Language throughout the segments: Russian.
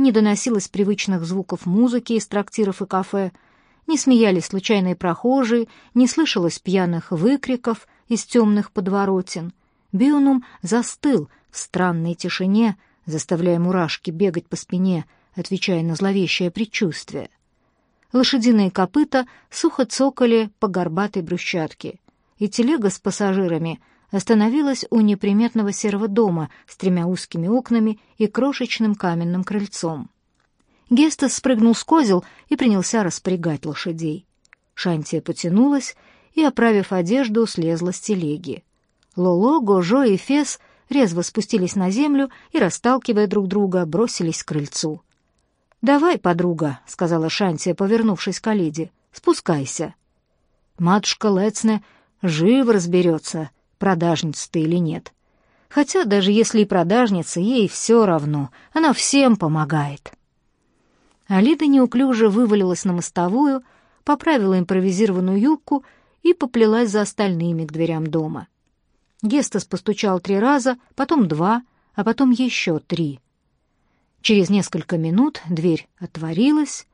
не доносилось привычных звуков музыки из трактиров и кафе, не смеялись случайные прохожие, не слышалось пьяных выкриков из темных подворотен. Бионум застыл в странной тишине, заставляя мурашки бегать по спине, отвечая на зловещее предчувствие. Лошадиные копыта сухо цокали по горбатой брусчатке, и телега с пассажирами остановилась у неприметного серого дома с тремя узкими окнами и крошечным каменным крыльцом. Гестас спрыгнул с козел и принялся распрягать лошадей. Шантия потянулась и, оправив одежду, слезла с телеги. Лоло, Гожо и Фес резво спустились на землю и, расталкивая друг друга, бросились к крыльцу. «Давай, подруга», — сказала Шантия, повернувшись к Алиде, — «спускайся». Матушка Лецне живо разберется, продажница ты или нет. Хотя даже если и продажница, ей все равно, она всем помогает. Алида неуклюже вывалилась на мостовую, поправила импровизированную юбку и поплелась за остальными к дверям дома. Гестас постучал три раза, потом два, а потом еще три. Через несколько минут дверь отворилась,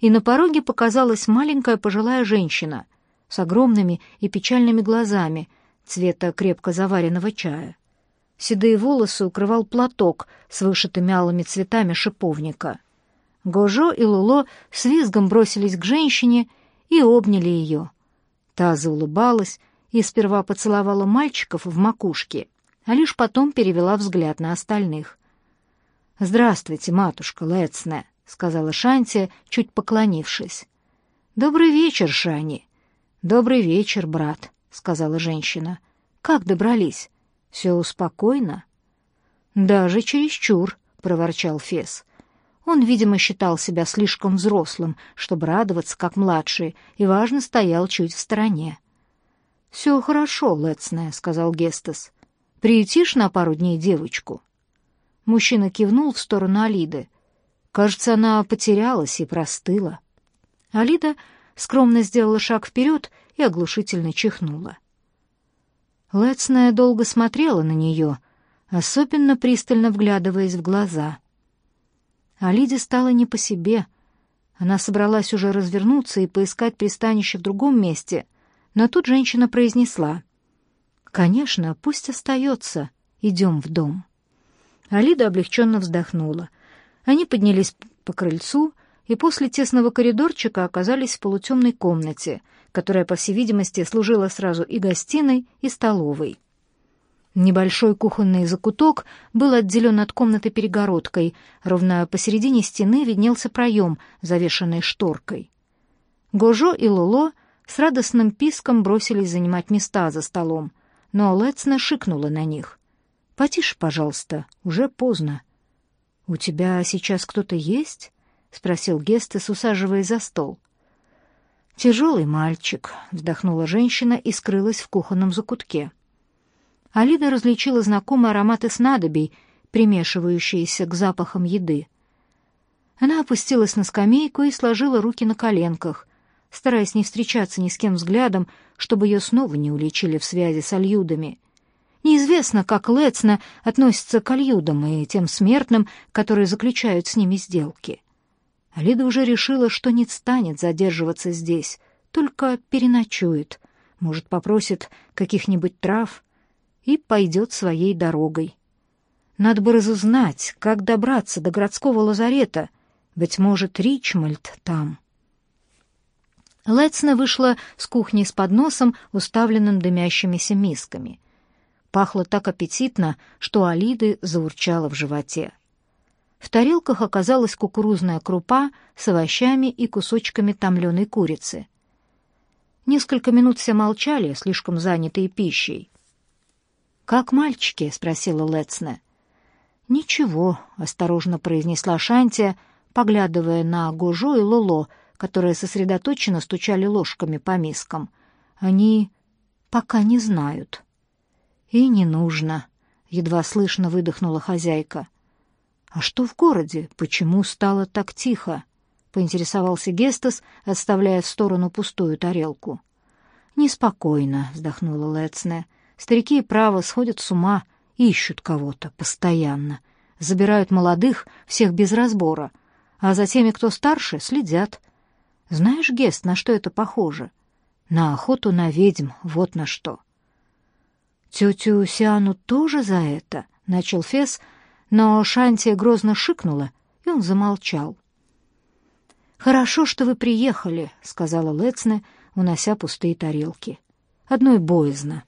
и на пороге показалась маленькая пожилая женщина с огромными и печальными глазами, цвета крепко заваренного чая. Седые волосы укрывал платок с вышитыми алыми цветами шиповника. Гожо и Луло с визгом бросились к женщине и обняли ее. Та заулыбалась и сперва поцеловала мальчиков в макушке, а лишь потом перевела взгляд на остальных. «Здравствуйте, матушка Лэцне», — сказала Шанти, чуть поклонившись. «Добрый вечер, Шани». «Добрый вечер, брат», — сказала женщина. «Как добрались? Все спокойно?» «Даже чересчур», — проворчал Фес. Он, видимо, считал себя слишком взрослым, чтобы радоваться, как младший, и, важно, стоял чуть в стороне. «Все хорошо, Лецне», — сказал Гестес. «Приютишь на пару дней девочку?» Мужчина кивнул в сторону Алиды. Кажется, она потерялась и простыла. Алида скромно сделала шаг вперед и оглушительно чихнула. Лецная долго смотрела на нее, особенно пристально вглядываясь в глаза. А Лиде стало не по себе. Она собралась уже развернуться и поискать пристанище в другом месте, но тут женщина произнесла. «Конечно, пусть остается. Идем в дом». Алида облегченно вздохнула. Они поднялись по крыльцу и после тесного коридорчика оказались в полутемной комнате, которая, по всей видимости, служила сразу и гостиной, и столовой. Небольшой кухонный закуток был отделен от комнаты перегородкой, ровно посередине стены виднелся проем, завешанный шторкой. Гожо и Лоло с радостным писком бросились занимать места за столом, но Лецна шикнула на них. «Потише, пожалуйста, уже поздно». «У тебя сейчас кто-то есть?» — спросил Гестес, усаживаясь за стол. «Тяжелый мальчик», — вздохнула женщина и скрылась в кухонном закутке. Алида различила знакомые ароматы снадобий, примешивающиеся к запахам еды. Она опустилась на скамейку и сложила руки на коленках, стараясь не встречаться ни с кем взглядом, чтобы ее снова не уличили в связи с альюдами. Неизвестно, как Лецна относится к альюдам и тем смертным, которые заключают с ними сделки. Алида уже решила, что не станет задерживаться здесь, только переночует, может, попросит каких-нибудь трав и пойдет своей дорогой. Надо бы разузнать, как добраться до городского лазарета, быть может, Ричмольд там. Лецна вышла с кухни с подносом, уставленным дымящимися мисками. Пахло так аппетитно, что Алиды заурчала в животе. В тарелках оказалась кукурузная крупа с овощами и кусочками томленой курицы. Несколько минут все молчали, слишком занятые пищей. «Как мальчики?» — спросила Лецне. «Ничего», — осторожно произнесла Шантия, поглядывая на Гожо и Лоло, которые сосредоточенно стучали ложками по мискам. «Они пока не знают». «И не нужно», — едва слышно выдохнула хозяйка. «А что в городе? Почему стало так тихо?» — поинтересовался Гестас, отставляя в сторону пустую тарелку. «Неспокойно», — вздохнула Лецне. «Старики право сходят с ума, ищут кого-то постоянно. забирают молодых, всех без разбора, а за теми, кто старше, следят. Знаешь, Гест, на что это похоже? На охоту на ведьм, вот на что. Тетю Сиану тоже за это, — начал Фес, но Шантия грозно шикнула, и он замолчал. «Хорошо, что вы приехали», — сказала Лецне, унося пустые тарелки. «Одной боязно.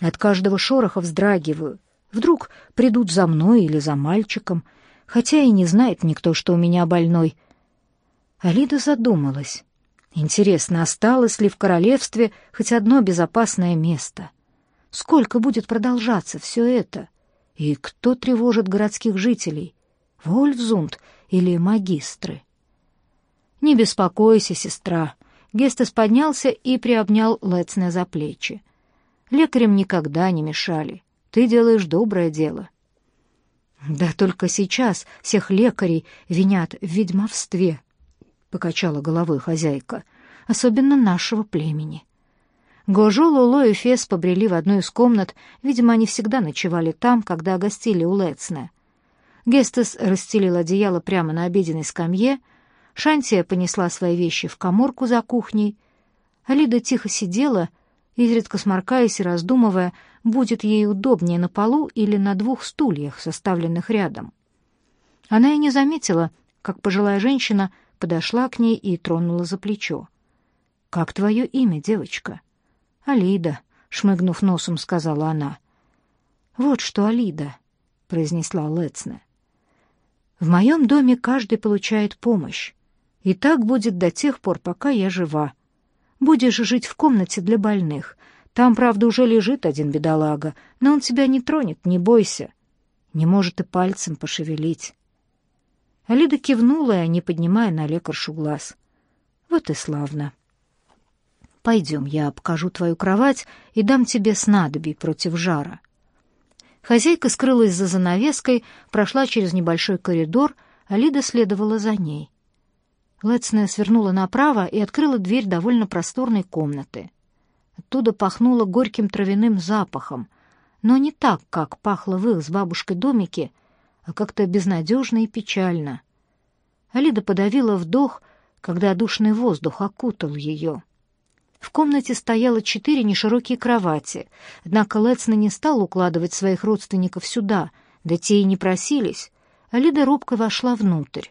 От каждого шороха вздрагиваю. Вдруг придут за мной или за мальчиком, хотя и не знает никто, что у меня больной». Алида задумалась. Интересно, осталось ли в королевстве хоть одно безопасное место? Сколько будет продолжаться все это? И кто тревожит городских жителей? Вольфзунд или магистры? «Не беспокойся, сестра». Гестес поднялся и приобнял Лецне за плечи. «Лекарям никогда не мешали. Ты делаешь доброе дело». «Да только сейчас всех лекарей винят в ведьмовстве», — покачала головой хозяйка, — «особенно нашего племени». Гожо, Луло и Фес побрели в одну из комнат, видимо, они всегда ночевали там, когда гостили у Лецне. Гестес расстелил одеяло прямо на обеденной скамье, Шантия понесла свои вещи в коморку за кухней. Алида тихо сидела, изредка сморкаясь и раздумывая, будет ей удобнее на полу или на двух стульях, составленных рядом. Она и не заметила, как пожилая женщина подошла к ней и тронула за плечо. «Как твое имя, девочка?» «Алида», — шмыгнув носом, сказала она. «Вот что, Алида», — произнесла Лецне. «В моем доме каждый получает помощь. И так будет до тех пор, пока я жива. Будешь жить в комнате для больных. Там, правда, уже лежит один бедолага, но он тебя не тронет, не бойся. Не может и пальцем пошевелить. Алида кивнула, не поднимая на лекаршу глаз. Вот и славно. Пойдем, я покажу твою кровать и дам тебе снадобий против жара. Хозяйка скрылась за занавеской, прошла через небольшой коридор, а Лида следовала за ней. Лецная свернула направо и открыла дверь довольно просторной комнаты. Оттуда пахнуло горьким травяным запахом, но не так, как пахло в их с бабушкой домике, а как-то безнадежно и печально. Алида подавила вдох, когда душный воздух окутал ее. В комнате стояло четыре неширокие кровати, однако Лецна не стал укладывать своих родственников сюда, да те и не просились. Алида робко вошла внутрь.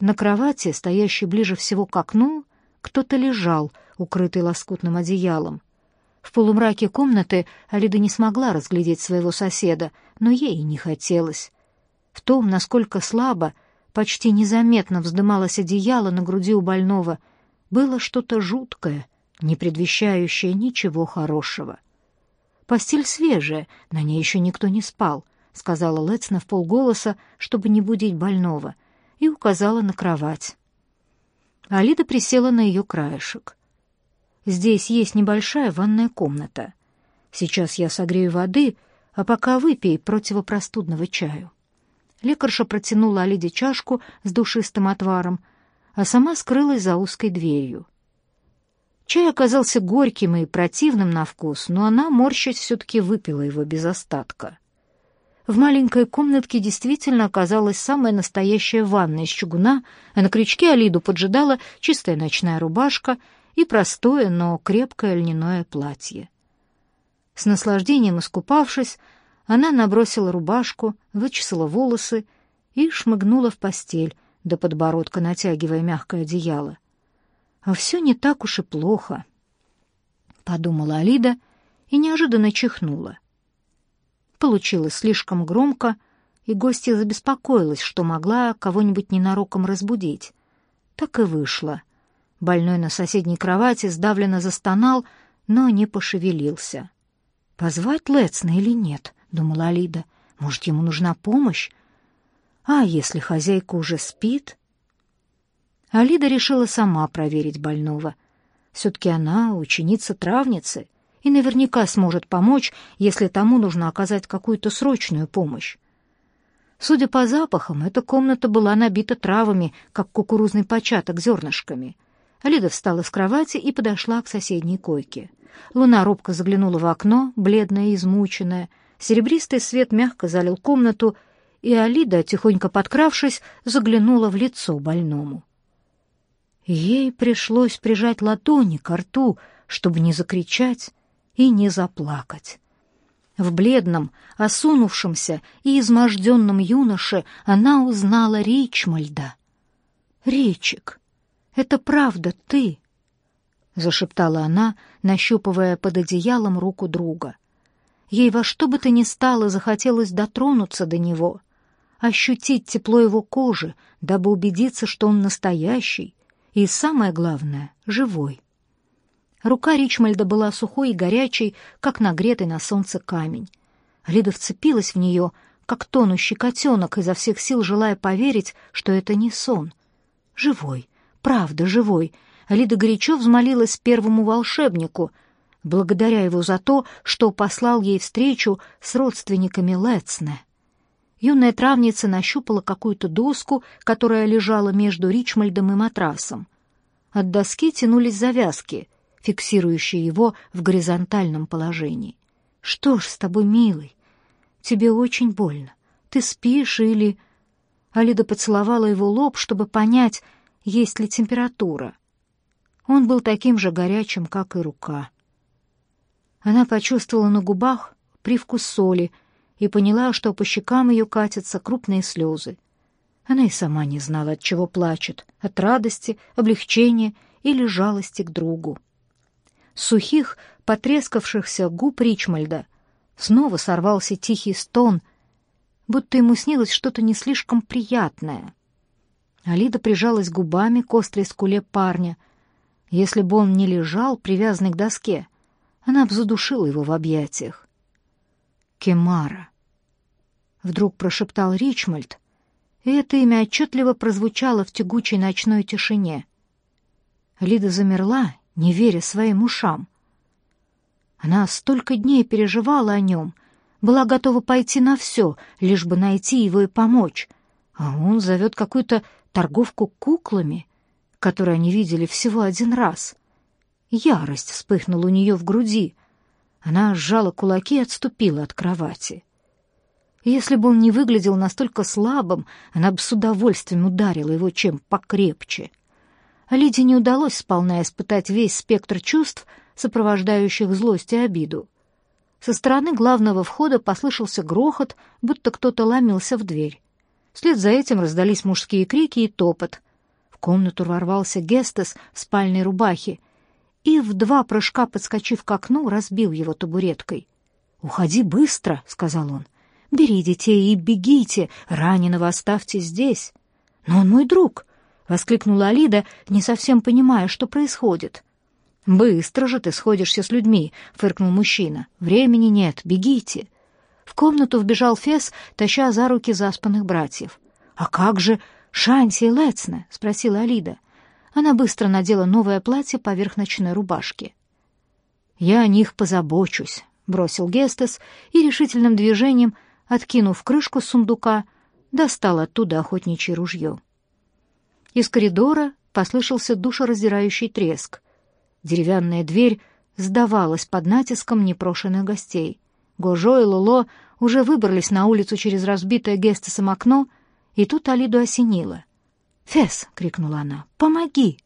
На кровати, стоящей ближе всего к окну, кто-то лежал, укрытый лоскутным одеялом. В полумраке комнаты Алида не смогла разглядеть своего соседа, но ей и не хотелось. В том, насколько слабо, почти незаметно вздымалось одеяло на груди у больного, было что-то жуткое, не предвещающее ничего хорошего. «Постель свежая, на ней еще никто не спал», — сказала Лецна в полголоса, чтобы не будить больного — и указала на кровать. Алида присела на ее краешек. «Здесь есть небольшая ванная комната. Сейчас я согрею воды, а пока выпей противопростудного чаю». Лекарша протянула Алиде чашку с душистым отваром, а сама скрылась за узкой дверью. Чай оказался горьким и противным на вкус, но она, морщась, все-таки выпила его без остатка. В маленькой комнатке действительно оказалась самая настоящая ванна из чугуна, а на крючке Алиду поджидала чистая ночная рубашка и простое, но крепкое льняное платье. С наслаждением искупавшись, она набросила рубашку, вычесала волосы и шмыгнула в постель, до подбородка натягивая мягкое одеяло. «А все не так уж и плохо», — подумала Алида и неожиданно чихнула. Получилось слишком громко, и гостья забеспокоилась, что могла кого-нибудь ненароком разбудить. Так и вышло. Больной на соседней кровати сдавленно застонал, но не пошевелился. «Позвать Лецна или нет?» — думала Алида. «Может, ему нужна помощь? А если хозяйка уже спит?» Алида решила сама проверить больного. Все-таки она ученица травницы — и наверняка сможет помочь, если тому нужно оказать какую-то срочную помощь. Судя по запахам, эта комната была набита травами, как кукурузный початок зернышками. Алида встала с кровати и подошла к соседней койке. Луна робко заглянула в окно, бледная и измученная. Серебристый свет мягко залил комнату, и Алида, тихонько подкравшись, заглянула в лицо больному. Ей пришлось прижать ладони к рту, чтобы не закричать и не заплакать. В бледном, осунувшемся и изможденном юноше она узнала Ричмальда. «Ричик, это правда ты?» — зашептала она, нащупывая под одеялом руку друга. Ей во что бы то ни стало захотелось дотронуться до него, ощутить тепло его кожи, дабы убедиться, что он настоящий и, самое главное, живой. Рука Ричмальда была сухой и горячей, как нагретый на солнце камень. Лида вцепилась в нее, как тонущий котенок, изо всех сил желая поверить, что это не сон. Живой, правда живой. Лида горячо взмолилась первому волшебнику, благодаря его за то, что послал ей встречу с родственниками Лецне. Юная травница нащупала какую-то доску, которая лежала между Ричмальдом и матрасом. От доски тянулись завязки — фиксирующий его в горизонтальном положении. «Что ж с тобой, милый? Тебе очень больно. Ты спишь или...» Алида поцеловала его лоб, чтобы понять, есть ли температура. Он был таким же горячим, как и рука. Она почувствовала на губах привкус соли и поняла, что по щекам ее катятся крупные слезы. Она и сама не знала, от чего плачет — от радости, облегчения или жалости к другу сухих, потрескавшихся губ Ричмальда. Снова сорвался тихий стон, будто ему снилось что-то не слишком приятное. Алида прижалась губами к острой скуле парня. Если бы он не лежал, привязанный к доске, она бы задушила его в объятиях. «Кемара», — вдруг прошептал Ричмальд, и это имя отчетливо прозвучало в тягучей ночной тишине. Лида замерла не веря своим ушам. Она столько дней переживала о нем, была готова пойти на все, лишь бы найти его и помочь, а он зовет какую-то торговку куклами, которую они видели всего один раз. Ярость вспыхнула у нее в груди. Она сжала кулаки и отступила от кровати. Если бы он не выглядел настолько слабым, она бы с удовольствием ударила его чем покрепче — Лиде не удалось сполна испытать весь спектр чувств, сопровождающих злость и обиду. Со стороны главного входа послышался грохот, будто кто-то ломился в дверь. Вслед за этим раздались мужские крики и топот. В комнату ворвался Гестес в спальной рубахе и, в два прыжка подскочив к окну, разбил его табуреткой. «Уходи быстро», — сказал он. «Бери детей и бегите, раненого оставьте здесь». «Но он мой друг», — воскликнула Алида, не совсем понимая, что происходит. «Быстро же ты сходишься с людьми», — фыркнул мужчина. «Времени нет, бегите». В комнату вбежал Фес, таща за руки заспанных братьев. «А как же Шанси и Лецне?» — спросила Алида. Она быстро надела новое платье поверх ночной рубашки. «Я о них позабочусь», — бросил Гестес и решительным движением, откинув крышку сундука, достал оттуда охотничье ружье. Из коридора послышался душераздирающий треск. Деревянная дверь сдавалась под натиском непрошенных гостей. Гожо и Лоло уже выбрались на улицу через разбитое Гестесом окно, и тут Алиду осенило. «Фес!» — крикнула она. «Помоги!»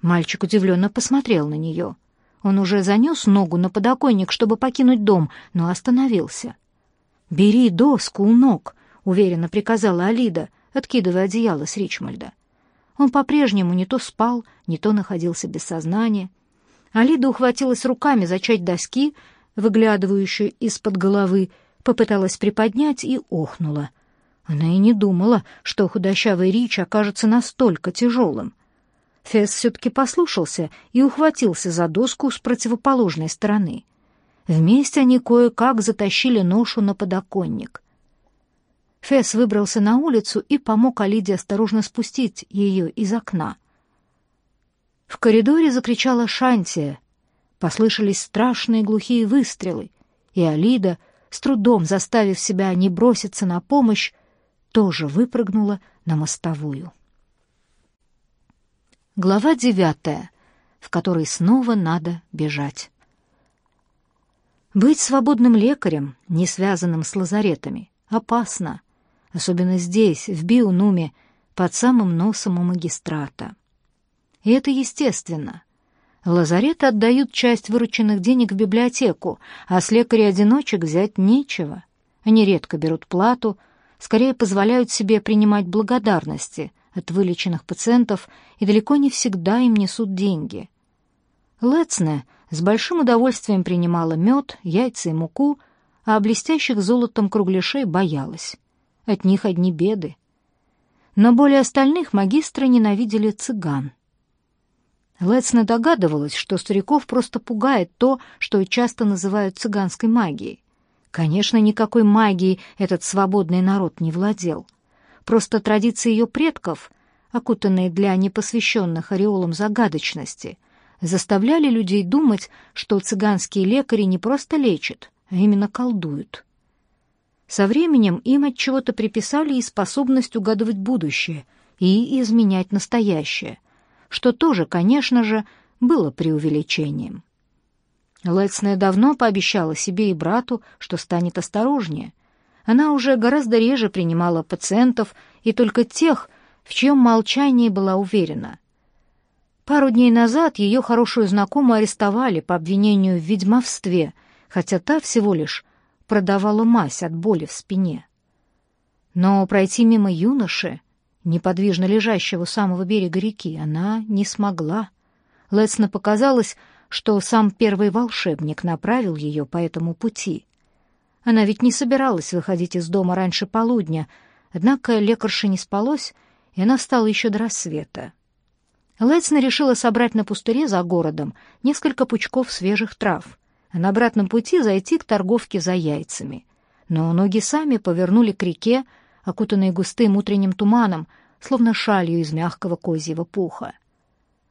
Мальчик удивленно посмотрел на нее. Он уже занес ногу на подоконник, чтобы покинуть дом, но остановился. «Бери доску у ног», — уверенно приказала Алида, откидывая одеяло с Ричмальда. Он по-прежнему не то спал, не то находился без сознания. Алида ухватилась руками за часть доски, выглядывающую из-под головы, попыталась приподнять и охнула. Она и не думала, что худощавый Рич окажется настолько тяжелым. Фесс все-таки послушался и ухватился за доску с противоположной стороны. Вместе они кое-как затащили ношу на подоконник. Фесс выбрался на улицу и помог Алиде осторожно спустить ее из окна. В коридоре закричала Шантия. Послышались страшные глухие выстрелы, и Алида, с трудом заставив себя не броситься на помощь, тоже выпрыгнула на мостовую. Глава девятая, в которой снова надо бежать. Быть свободным лекарем, не связанным с лазаретами, опасно. особенно здесь, в Биунуме, под самым носом у магистрата. И это естественно. Лазареты отдают часть вырученных денег в библиотеку, а с лекарей-одиночек взять нечего. Они редко берут плату, скорее позволяют себе принимать благодарности от вылеченных пациентов и далеко не всегда им несут деньги. Лецне с большим удовольствием принимала мед, яйца и муку, а блестящих золотом кругляшей боялась. От них одни беды. Но более остальных магистры ненавидели цыган. Лецна догадывалась, что стариков просто пугает то, что часто называют цыганской магией. Конечно, никакой магией этот свободный народ не владел. Просто традиции ее предков, окутанные для непосвященных ореолом загадочности, заставляли людей думать, что цыганские лекари не просто лечат, а именно колдуют. Со временем им от чего-то приписали и способность угадывать будущее и изменять настоящее, что тоже, конечно же, было преувеличением. Лэцная давно пообещала себе и брату, что станет осторожнее. Она уже гораздо реже принимала пациентов и только тех, в чьем молчании была уверена. Пару дней назад ее хорошую знакомую арестовали по обвинению в ведьмовстве, хотя та всего лишь продавала мазь от боли в спине. Но пройти мимо юноши, неподвижно лежащего у самого берега реки, она не смогла. Лэцна показалось, что сам первый волшебник направил ее по этому пути. Она ведь не собиралась выходить из дома раньше полудня, однако лекарше не спалось, и она встала еще до рассвета. Лэцна решила собрать на пустыре за городом несколько пучков свежих трав, а на обратном пути зайти к торговке за яйцами. Но ноги сами повернули к реке, окутанной густым утренним туманом, словно шалью из мягкого козьего пуха.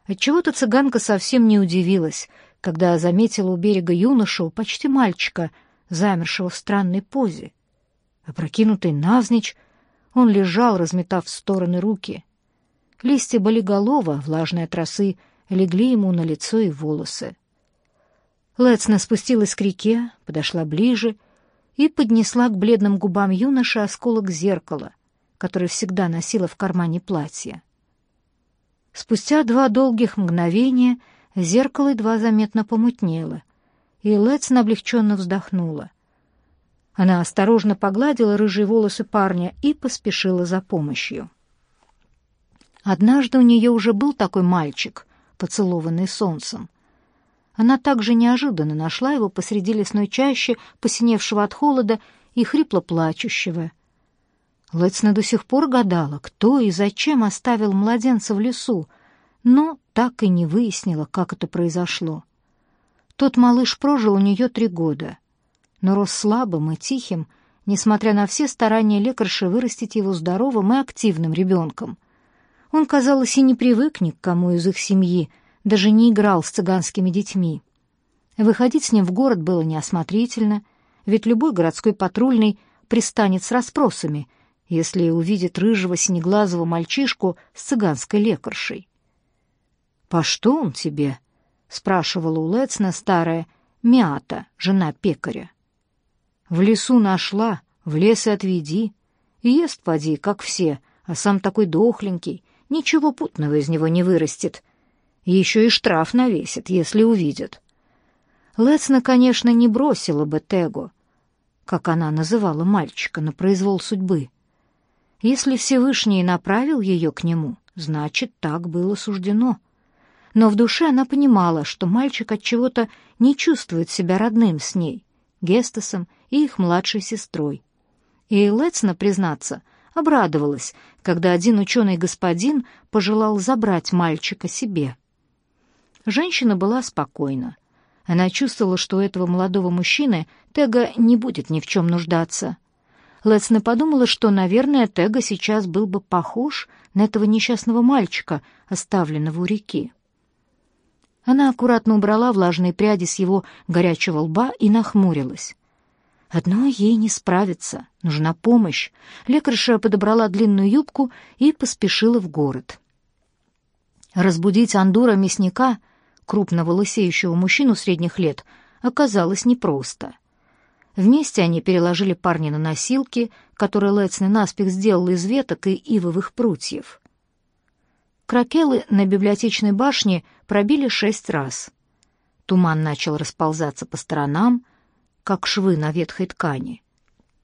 Отчего-то цыганка совсем не удивилась, когда заметила у берега юношу, почти мальчика, замершего в странной позе. Опрокинутый навзничь, он лежал, разметав в стороны руки. Листья болиголова, влажные от росы, легли ему на лицо и волосы. Лецна спустилась к реке, подошла ближе и поднесла к бледным губам юноши осколок зеркала, который всегда носила в кармане платья. Спустя два долгих мгновения зеркало едва заметно помутнело, и Лэцн облегченно вздохнула. Она осторожно погладила рыжие волосы парня и поспешила за помощью. Однажды у нее уже был такой мальчик, поцелованный солнцем. Она также неожиданно нашла его посреди лесной чащи, посиневшего от холода и хрипло плачущего. Лэцна до сих пор гадала, кто и зачем оставил младенца в лесу, но так и не выяснила, как это произошло. Тот малыш прожил у нее три года, но рос слабым и тихим, несмотря на все старания лекарши вырастить его здоровым и активным ребенком. Он, казалось, и не привык ни к кому из их семьи, даже не играл с цыганскими детьми. Выходить с ним в город было неосмотрительно, ведь любой городской патрульный пристанет с расспросами, если увидит рыжего синеглазого мальчишку с цыганской лекаршей. «По что он тебе?» — спрашивала у Лецна старая Мята, жена пекаря. «В лесу нашла, в лес и отведи. Ест, поди, как все, а сам такой дохленький, ничего путного из него не вырастет. Еще и штраф навесит, если увидят». Лецна, конечно, не бросила бы Тегу, как она называла мальчика, на произвол судьбы. Если Всевышний направил ее к нему, значит, так было суждено. Но в душе она понимала, что мальчик от чего-то не чувствует себя родным с ней, Гестасом и их младшей сестрой. И Лецна, признаться, обрадовалась, когда один ученый господин пожелал забрать мальчика себе. Женщина была спокойна. Она чувствовала, что у этого молодого мужчины Тега не будет ни в чем нуждаться. Лецна подумала, что, наверное, Тега сейчас был бы похож на этого несчастного мальчика, оставленного у реки. Она аккуратно убрала влажные пряди с его горячего лба и нахмурилась. Одной ей не справиться, нужна помощь. Лекарша подобрала длинную юбку и поспешила в город. Разбудить Андура мясника, крупного лысеющего мужчину средних лет, оказалось непросто — Вместе они переложили парня на носилки, которые Лэцны наспех сделал из веток и ивовых прутьев. Кракелы на библиотечной башне пробили шесть раз. Туман начал расползаться по сторонам, как швы на ветхой ткани.